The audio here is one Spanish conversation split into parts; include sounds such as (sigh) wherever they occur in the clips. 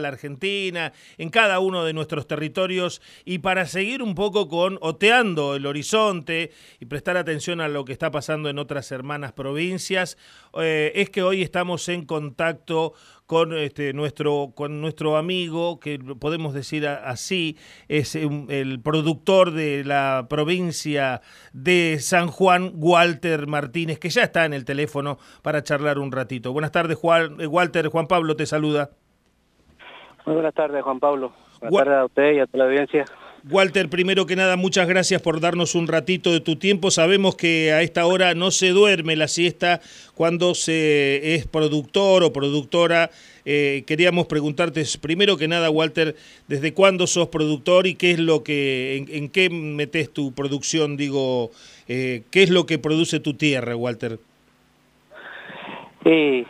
la Argentina, en cada uno de nuestros territorios, y para seguir un poco con oteando el horizonte y prestar atención a lo que está pasando en otras hermanas provincias, eh, es que hoy estamos en contacto con este, nuestro, con nuestro amigo, que podemos decir así, es el productor de la provincia de San Juan, Walter Martínez, que ya está en el teléfono para charlar un ratito. Buenas tardes, eh, Walter. Juan Pablo te saluda. Muy buenas tardes, Juan Pablo. Buenas tardes a usted y a toda la audiencia. Walter, primero que nada, muchas gracias por darnos un ratito de tu tiempo. Sabemos que a esta hora no se duerme la siesta cuando se es productor o productora. Eh, queríamos preguntarte primero que nada, Walter, ¿desde cuándo sos productor y qué es lo que, en, qué metes tu producción? Digo, eh, ¿qué es lo que produce tu tierra, Walter? Sí,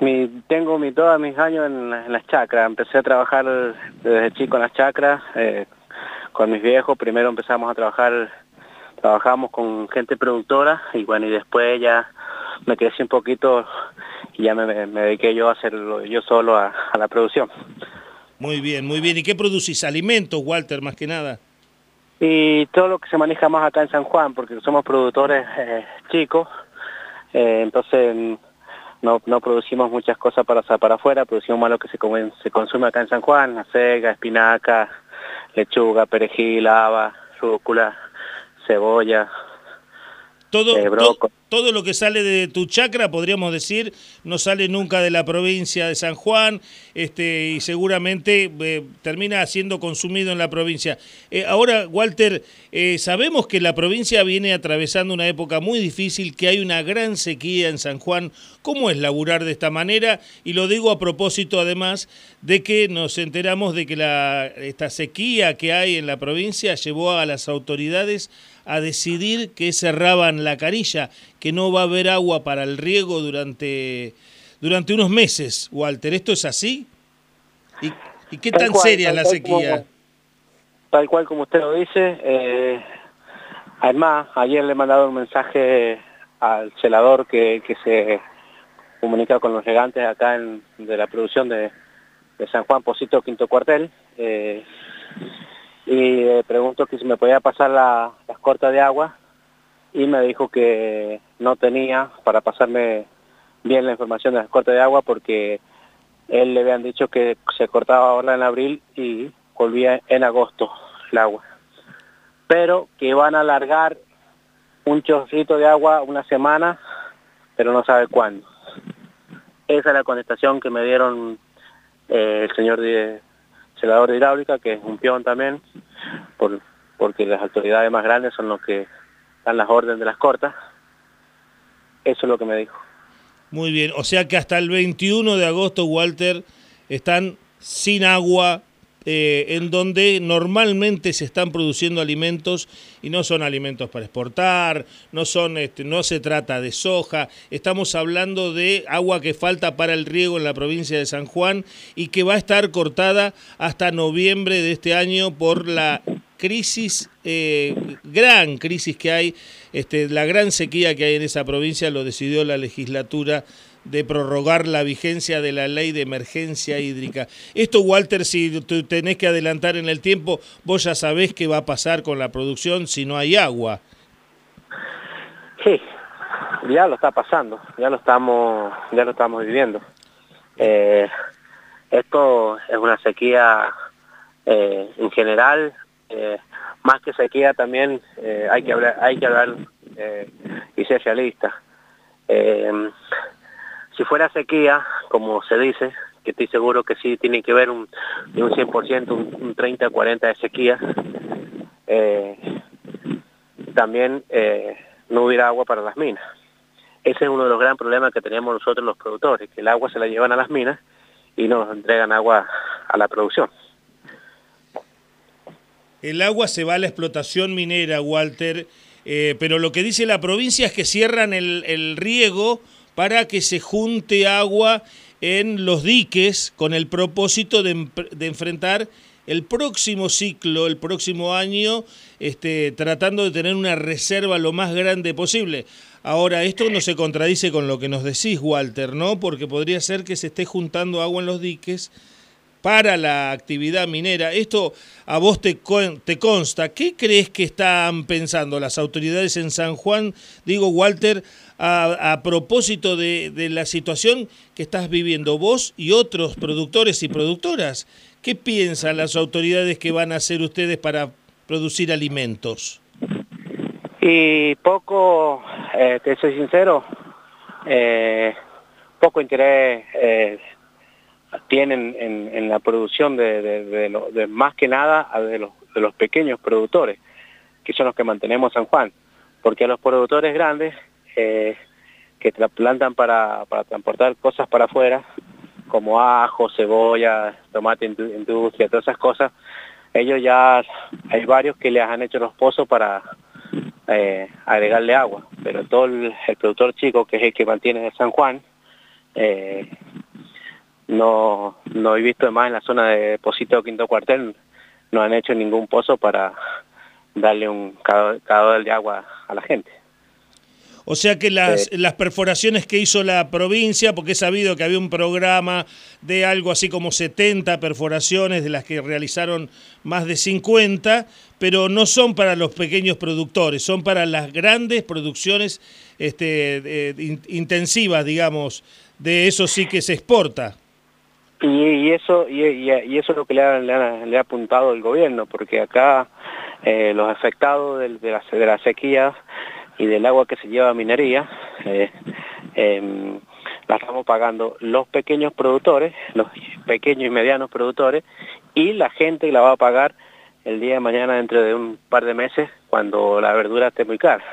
mi, tengo mi, todos mis años en, las chacras. Empecé a trabajar desde chico en las chacras eh, con mis viejos. Primero empezamos a trabajar, trabajamos con gente productora y bueno, y después ya me crecí un poquito y ya me, dediqué yo a hacerlo yo solo a, la producción. Muy bien, muy bien. ¿Y qué producís? ¿Alimentos, Walter, más que nada? Y todo lo que se maneja más acá en San Juan, porque somos productores eh, chicos, eh, entonces no, no producimos muchas cosas para para afuera, producimos más lo que se, se consume acá en San Juan, la cega, espinaca, lechuga, perejil, haba, rúcula, cebolla, todo, eh, todo, lo que sale de tu chacra, podríamos decir, no sale nunca de la provincia de San Juan este, y seguramente eh, termina siendo consumido en la provincia. Eh, ahora, Walter, sabemos que la provincia viene atravesando una época muy difícil, que hay una gran sequía en San Juan. ¿Cómo es laburar de esta manera? Y lo digo a propósito, además, de que nos enteramos de que la, esta sequía que hay en la provincia llevó a las autoridades a decidir que cerraban la carilla, que no va a haber agua para el riego durante, durante unos meses, Walter. ¿Esto es así? ¿Y, qué tan seria la sequía? tal cual como usted lo dice. Eh, además, ayer le he mandado un mensaje al celador que, que se comunica con los regantes acá en, de la producción de, de San Juan Posito Quinto Cuartel. Eh, y le pregunto que si me podía pasar las cortas de agua y me dijo que no tenía para pasarme bien la información de las cortas de agua porque él le habían dicho que se cortaba ahora en abril y volvía en agosto el agua. Pero que iban a alargar un chorrito de agua una semana, pero no sabe cuándo. Esa es la contestación que me dieron eh, el señor de, celador de hidráulica, que es un peón también, por, porque las autoridades más grandes son los que dan las órdenes de las cortas. Eso es lo que me dijo. Muy bien, o sea que hasta el 21 de agosto, Walter, están sin agua eh, en donde normalmente se están produciendo alimentos y no son alimentos para exportar, no, son, este, no se trata de soja, estamos hablando de agua que falta para el riego en la provincia de San Juan y que va a estar cortada hasta noviembre de este año por la crisis, eh, gran crisis que hay, este, la gran sequía que hay en esa provincia, lo decidió la legislatura de prorrogar la vigencia de la ley de emergencia hídrica. Esto, Walter, si tenés que adelantar en el tiempo, vos ya sabés qué va a pasar con la producción si no hay agua. Sí, ya lo está pasando, ya lo estamos, ya lo estamos viviendo. Eh, esto es una sequía eh, en general, eh, más que sequía también hay que hablar, hay que hablar y ser realista. Si fuera sequía, como se dice, que estoy seguro que sí tiene que ver un, un 100%, un, 30-40 de sequía, eh, también eh, no hubiera agua para las minas. Ese es uno de los grandes problemas que tenemos nosotros los productores, que el agua se la llevan a las minas y nos entregan agua a la producción. El agua se va a la explotación minera, Walter, eh, pero lo que dice la provincia es que cierran el, el riego para que se junte agua en los diques con el propósito de, enfrentar el próximo ciclo, el próximo año, este, tratando de tener una reserva lo más grande posible. Ahora, esto no se contradice con lo que nos decís, Walter, ¿no? Porque podría ser que se esté juntando agua en los diques para la actividad minera. Esto a vos te, te consta. ¿Qué crees que están pensando las autoridades en San Juan, digo, Walter, a, propósito de, la situación que estás viviendo vos y otros productores y productoras? ¿Qué piensan las autoridades que van a hacer ustedes para producir alimentos? Y poco, eh, te soy sincero, eh, poco interés eh, tienen en, la producción de, más que nada de los, de los pequeños productores, que son los que mantenemos San Juan, porque a los productores grandes que plantan para, para transportar cosas para afuera, como ajo, cebolla, tomate industria, todas esas cosas, ellos ya, hay varios que les han hecho los pozos para eh, agregarle agua, pero todo el, productor chico, que es el que mantiene San Juan, eh, no, no he visto más en la zona de Depósito Quinto Cuartel, no han hecho ningún pozo para darle un caudal de agua a la gente. O sea que las, las perforaciones que hizo la provincia, porque he sabido que había un programa de algo así como 70 perforaciones, de las que realizaron más de 50, pero no son para los pequeños productores, son para las grandes producciones este, intensivas, digamos, de eso sí que se exporta. Y, eso y, eso es lo que le ha, apuntado el gobierno, porque acá eh, los afectados de, de, la, de la sequía y del agua que se lleva a minería, eh, em, la estamos pagando los pequeños productores, los pequeños y medianos productores, y la gente la va a pagar el día de mañana dentro de un par de meses cuando la verdura esté muy cara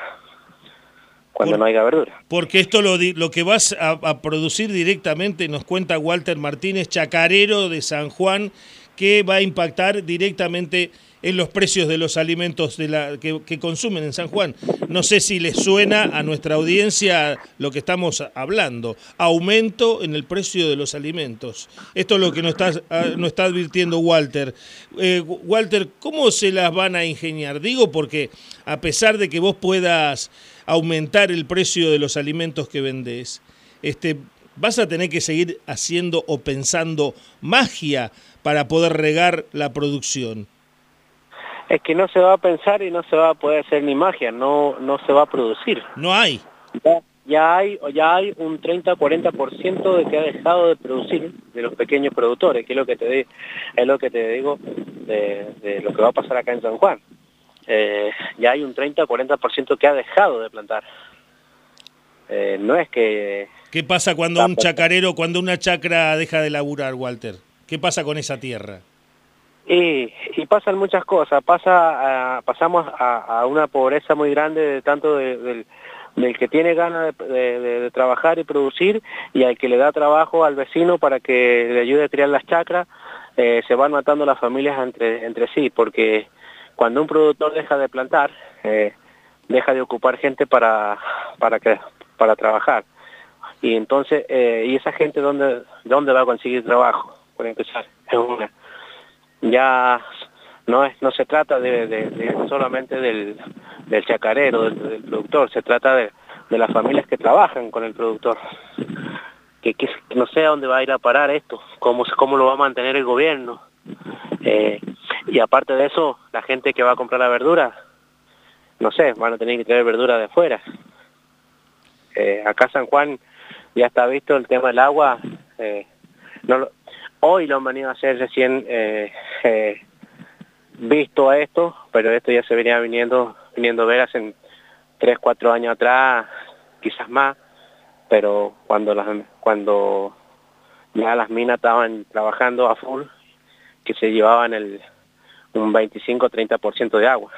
cuando no haya verdura. Porque esto lo, lo que vas a, a, producir directamente, nos cuenta Walter Martínez, chacarero de San Juan, que va a impactar directamente en los precios de los alimentos que, consumen en San Juan. No sé si les suena a nuestra audiencia lo que estamos hablando. Aumento en el precio de los alimentos. Esto es lo que nos está, ah, nos está advirtiendo Walter. Eh, Walter, ¿cómo se las van a ingeniar? Digo porque a pesar de que vos puedas aumentar el precio de los alimentos que vendés, este, vas a tener que seguir haciendo o pensando magia para poder regar la producción es que no se va a pensar y no se va a poder hacer ni magia, no, no se va a producir. No hay. Ya, hay, ya hay un 30-40% de que ha dejado de producir de los pequeños productores, que es lo que te, es lo que te digo de, lo que va a pasar acá en San Juan. Eh, ya hay un 30-40% que ha dejado de plantar. Eh, no es que... ¿Qué pasa cuando un chacarero, cuando una chacra deja de laburar, Walter? ¿Qué pasa con esa tierra? Y, y pasan muchas cosas, pasa pasamos a, una pobreza muy grande de tanto del, que tiene ganas de, trabajar y producir y al que le da trabajo al vecino para que le ayude a criar las chacras, eh, se van matando las familias entre, entre sí, porque cuando un productor deja de plantar, eh, deja de ocupar gente para, para, que, para trabajar. Y entonces, eh, ¿y esa gente dónde, dónde va a conseguir trabajo? Por empezar, es una ya no es no se trata de, solamente del, del chacarero, del, productor, se trata de, de las familias que trabajan con el productor. Que, no sé a dónde va a ir a parar esto, cómo, cómo lo va a mantener el gobierno. Eh, y aparte de eso, la gente que va a comprar la verdura, no sé, van a tener que traer verdura de afuera. Eh, acá San Juan ya está visto el tema del agua, eh, no, Hoy lo han venido a hacer recién eh, eh, visto a esto, pero esto ya se venía viniendo, viniendo a ver hace 3, 4 años atrás, quizás más, pero cuando, las, cuando ya las minas estaban trabajando a full, que se llevaban el, un 25-30% de agua.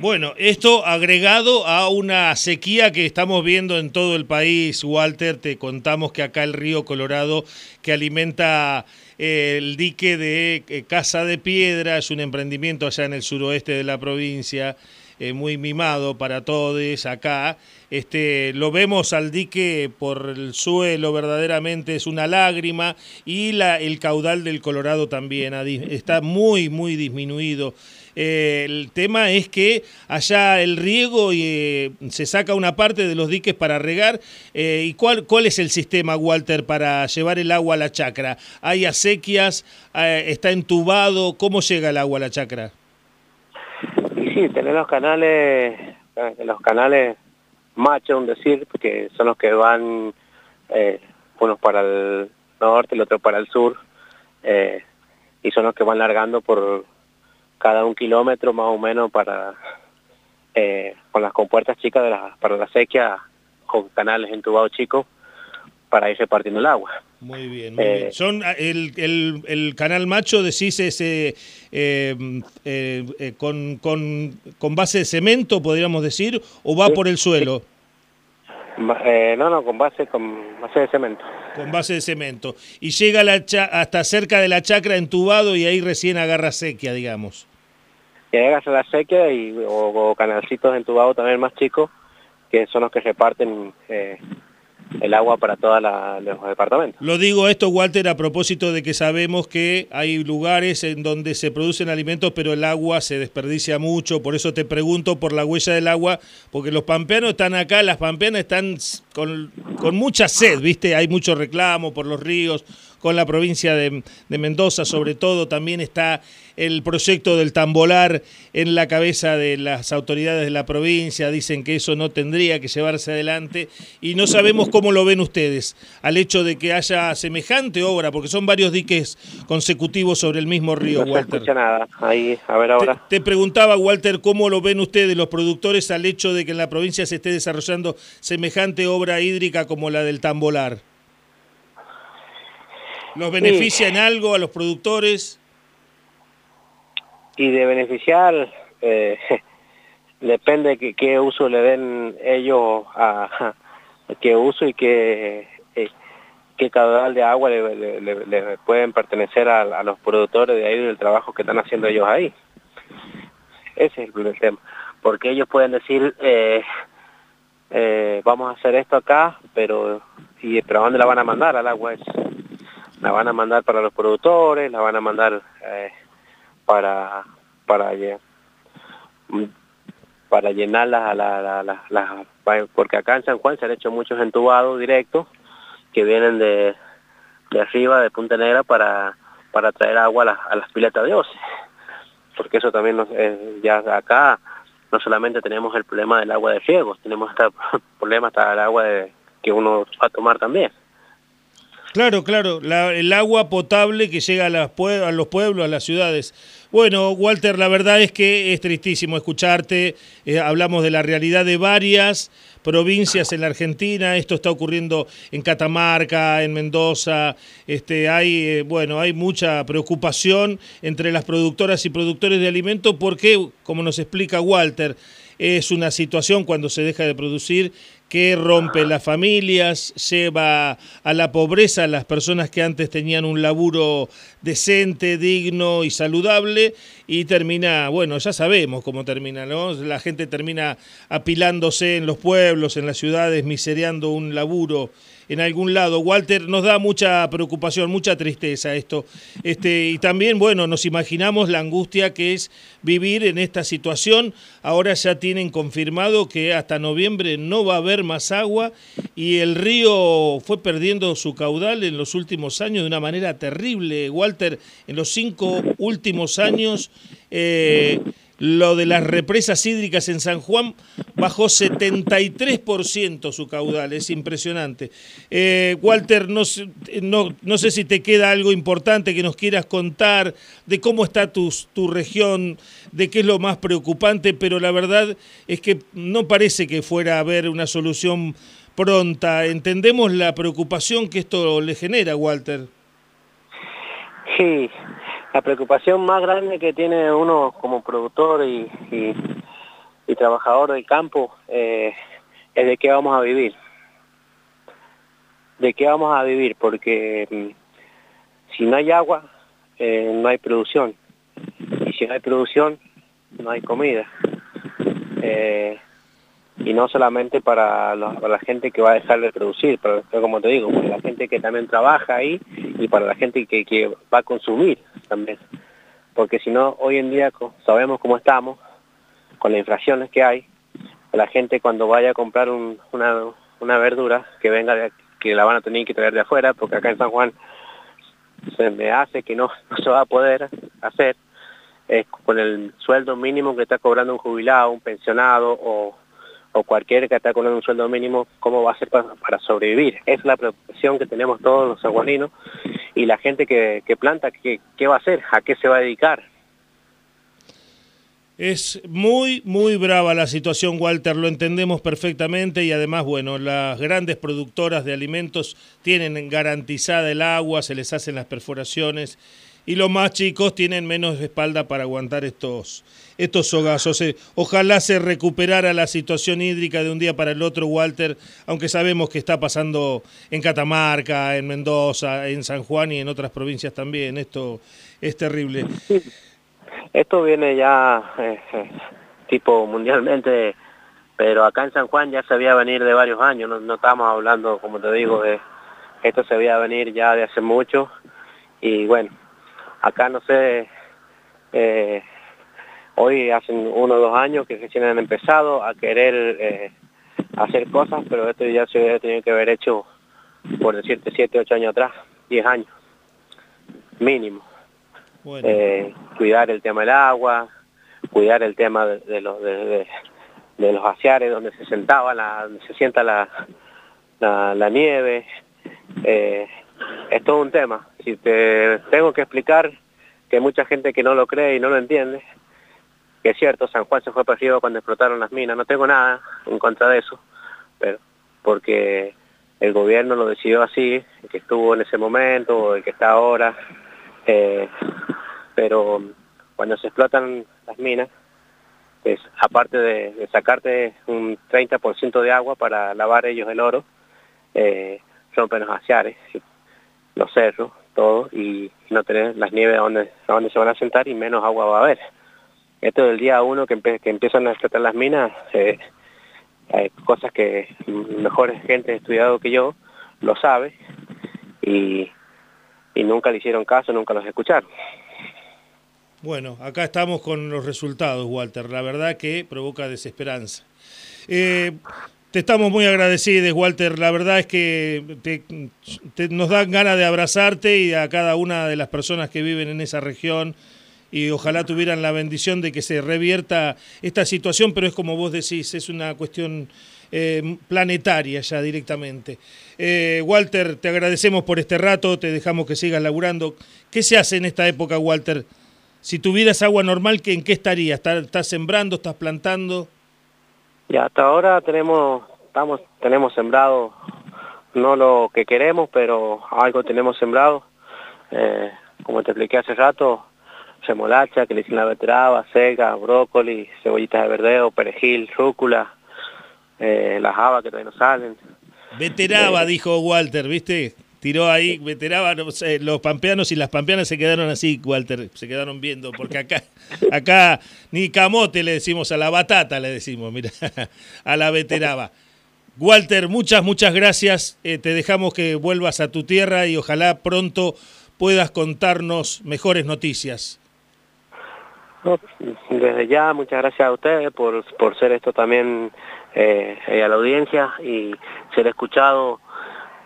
Bueno, esto agregado a una sequía que estamos viendo en todo el país, Walter, te contamos que acá el río Colorado, que alimenta eh, el dique de eh, Casa de Piedra, es un emprendimiento allá en el suroeste de la provincia, eh, muy mimado para todos acá. Este, lo vemos al dique por el suelo, verdaderamente es una lágrima, y la, el caudal del Colorado también está muy, muy disminuido. Eh, el tema es que allá el riego eh, se saca una parte de los diques para regar. Eh, ¿Y cuál, cuál es el sistema, Walter, para llevar el agua a la chacra? ¿Hay acequias? ¿Está entubado? ¿Cómo llega el agua a la chacra? Sí, tenemos canales, los canales machos, un decir, que son los que van, unos para el norte, el otro para el sur, y son los que van largando por, cada un kilómetro más o menos para eh, con las compuertas chicas de la, para la sequía con canales entubados chicos para ir repartiendo el agua. Muy bien, muy bien. Eh, Son ah, el, el, el, canal macho, decís, ese eh, con, con, con, base de cemento, podríamos decir, o va por el suelo. no, no, con base, con base de cemento con base de cemento. Y llega la hasta cerca de la chacra entubado y ahí recién agarra sequía, digamos. Y agarra la sequía y, o, canalcitos entubados también más chicos, que son los que reparten eh, el agua para todos los departamentos. Lo digo esto, Walter, a propósito de que sabemos que hay lugares en donde se producen alimentos, pero el agua se desperdicia mucho, por eso te pregunto por la huella del agua, porque los pampeanos están acá, las pampeanas están con, con mucha sed, ¿viste? Hay mucho reclamo por los ríos, con la provincia de, Mendoza, sobre todo también está el proyecto del tambolar en la cabeza de las autoridades de la provincia, dicen que eso no tendría que llevarse adelante y no sabemos cómo lo ven ustedes al hecho de que haya semejante obra, porque son varios diques consecutivos sobre el mismo río, no Walter. Se nada, ahí, a ver ahora. Te, te preguntaba, Walter, cómo lo ven ustedes los productores al hecho de que en la provincia se esté desarrollando semejante obra hídrica como la del tambolar. ¿Los beneficia en algo a los productores? Y de beneficiar, eh, (laughs) depende de qué, uso le den ellos a, (laughs) qué uso y qué, eh, qué caudal de agua le, pueden pertenecer a, los productores de ahí del trabajo que están haciendo ellos ahí. Ese es el tema. Porque ellos pueden decir, eh, vamos a hacer esto acá, pero, y, pero ¿a dónde la van a mandar al agua? La van a mandar para los productores, la van a mandar eh, para para para llenarlas a la, porque acá en San Juan se han hecho muchos entubados directos que vienen de, de arriba de Punta Negra para para traer agua a, las piletas de OCE porque eso también nos, eh, ya acá no solamente tenemos el problema del agua de riego, tenemos hasta (laughs) hasta el agua de, que uno va a tomar también. Claro, claro, el agua potable que llega a, las a los pueblos, a las ciudades. Bueno, Walter, la verdad es que es tristísimo escucharte. Eh, hablamos de la realidad de varias provincias en la Argentina. Esto está ocurriendo en Catamarca, en Mendoza. Este, hay, eh, bueno, hay mucha preocupación entre las productoras y productores de alimentos porque, como nos explica Walter, es una situación cuando se deja de producir que rompe las familias, lleva a la pobreza a las personas que antes tenían un laburo decente, digno y saludable y termina, bueno, ya sabemos cómo termina, ¿no? La gente termina apilándose en los pueblos, en las ciudades, miseriando un laburo en algún lado. Walter, nos da mucha preocupación, mucha tristeza esto. Este, y también, bueno, nos imaginamos la angustia que es vivir en esta situación. Ahora ya tienen confirmado que hasta noviembre no va a haber más agua y el río fue perdiendo su caudal en los últimos años de una manera terrible. Walter, en los cinco últimos años... Eh, lo de las represas hídricas en San Juan bajó 73% su caudal, es impresionante. Eh, Walter, no, sé si te queda algo importante que nos quieras contar de cómo está tu, tu región, de qué es lo más preocupante, pero la verdad es que no parece que fuera a haber una solución pronta. Entendemos la preocupación que esto le genera, Walter. Sí, la preocupación más grande que tiene uno como productor y, trabajador del campo eh, es de qué vamos a vivir. De qué vamos a vivir, porque mm, si no hay agua, eh, no hay producción. Y si no hay producción, no hay comida. Eh, y no solamente para, la gente que va a dejar de producir, pero, como te digo, para la gente que también trabaja ahí y para la gente que va a consumir Porque si no, hoy en día sabemos cómo estamos, con las inflaciones que hay, la gente cuando vaya a comprar una, una verdura que venga de, que la van a tener que traer de afuera, porque acá en San Juan se me hace que no, (laughs) se va a poder hacer, con el sueldo mínimo que está cobrando un jubilado, un pensionado o, o cualquiera que está cobrando un sueldo mínimo, ¿cómo va a ser para, sobrevivir? Es la preocupación que tenemos todos los sanjuaninos y la gente que, planta, ¿qué, ¿qué va a hacer? ¿A qué se va a dedicar? Es muy, muy brava la situación, Walter, lo entendemos perfectamente y además, bueno, las grandes productoras de alimentos tienen garantizada el agua, se les hacen las perforaciones y los más chicos tienen menos espalda para aguantar estos, estos sogazos. Eh, ojalá se recuperara la situación hídrica de un día para el otro, Walter, aunque sabemos que está pasando en Catamarca, en Mendoza, en San Juan y en otras provincias también. Esto es terrible. Esto viene ya eh, eh, tipo mundialmente, pero acá en San Juan ya se veía venir de varios años, no, estamos hablando, como te digo, de esto se veía venir ya de hace mucho y bueno, acá no sé, eh, hoy hacen uno o dos años que recién han empezado a querer hacer cosas, pero esto ya se hubiera tenido que haber hecho, por decirte, siete, ocho años atrás, diez años, mínimo. Eh, cuidar el tema del agua, cuidar el tema de, los de, los aciares donde se sentaba, la, donde se sienta la, la, nieve. Eh, es todo un tema. Si te tengo que explicar que hay mucha gente que no lo cree y no lo entiende, que es cierto, San Juan se fue perdido cuando explotaron las minas, no tengo nada en contra de eso, pero porque el gobierno lo decidió así, el que estuvo en ese momento, el que está ahora, eh, pero cuando se explotan las minas, pues aparte de, sacarte un 30% de agua para lavar ellos el oro, eh, rompen los glaciares, los cerros, todo, y no tener las nieves a donde, donde se van a sentar y menos agua va a haber. Esto del día uno que, que empiezan a explotar las minas, eh, hay cosas que mejores gente estudiado que yo lo sabe y, y nunca le hicieron caso, nunca los escucharon. Bueno, acá estamos con los resultados, Walter. La verdad que provoca desesperanza. Eh, te estamos muy agradecidos, Walter. La verdad es que nos dan ganas de abrazarte y a cada una de las personas que viven en esa región y ojalá tuvieran la bendición de que se revierta esta situación, pero es como vos decís, es una cuestión eh, planetaria ya directamente. Eh, Walter, te agradecemos por este rato, te dejamos que sigas laburando. ¿Qué se hace en esta época, Walter? Si tuvieras agua normal, ¿en qué estarías? ¿Estás, sembrando, estás plantando? Ya, hasta ahora tenemos, estamos, tenemos sembrado, no lo que queremos, pero algo tenemos sembrado. Eh, como te expliqué hace rato, remolacha, que le dicen la veteraba, sega, brócoli, cebollitas de verdeo, perejil, rúcula, eh, las habas que todavía no salen. Veteraba, eh, dijo Walter, ¿viste? Tiró ahí, veteraba, los pampeanos y las pampeanas se quedaron así, Walter, se quedaron viendo, porque acá, acá ni camote le decimos, a la batata le decimos, mira, (laughs) a la veteraba. Walter, muchas, muchas gracias. Eh, te dejamos que vuelvas a tu tierra y ojalá pronto puedas contarnos mejores noticias. desde ya, muchas gracias a ustedes por, por ser esto también eh, a la audiencia y ser escuchado,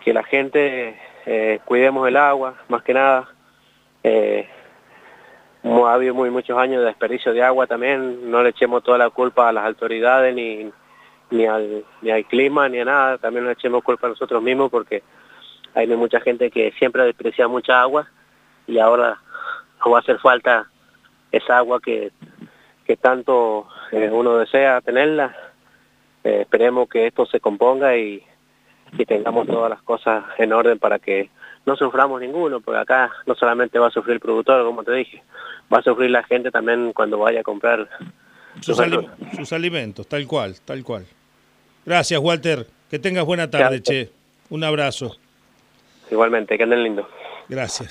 que la gente eh, cuidemos el agua, más que nada. Eh, ha habido muy muchos años de desperdicio de agua también, no le echemos toda la culpa a las autoridades ni, ni, al, ni al clima ni a nada, también le echemos culpa a nosotros mismos porque hay mucha gente que siempre ha despreciado mucha agua y ahora nos va a hacer falta esa agua que, que tanto eh, uno desea tenerla. Eh, esperemos que esto se componga y, y tengamos todas las cosas en orden para que no suframos ninguno, porque acá no solamente va a sufrir el productor, como te dije, va a sufrir la gente también cuando vaya a comprar sus, alimentos, tal cual, tal cual. Gracias, Walter. Que tengas buena tarde, che. Un abrazo. Igualmente, que anden lindo. Gracias.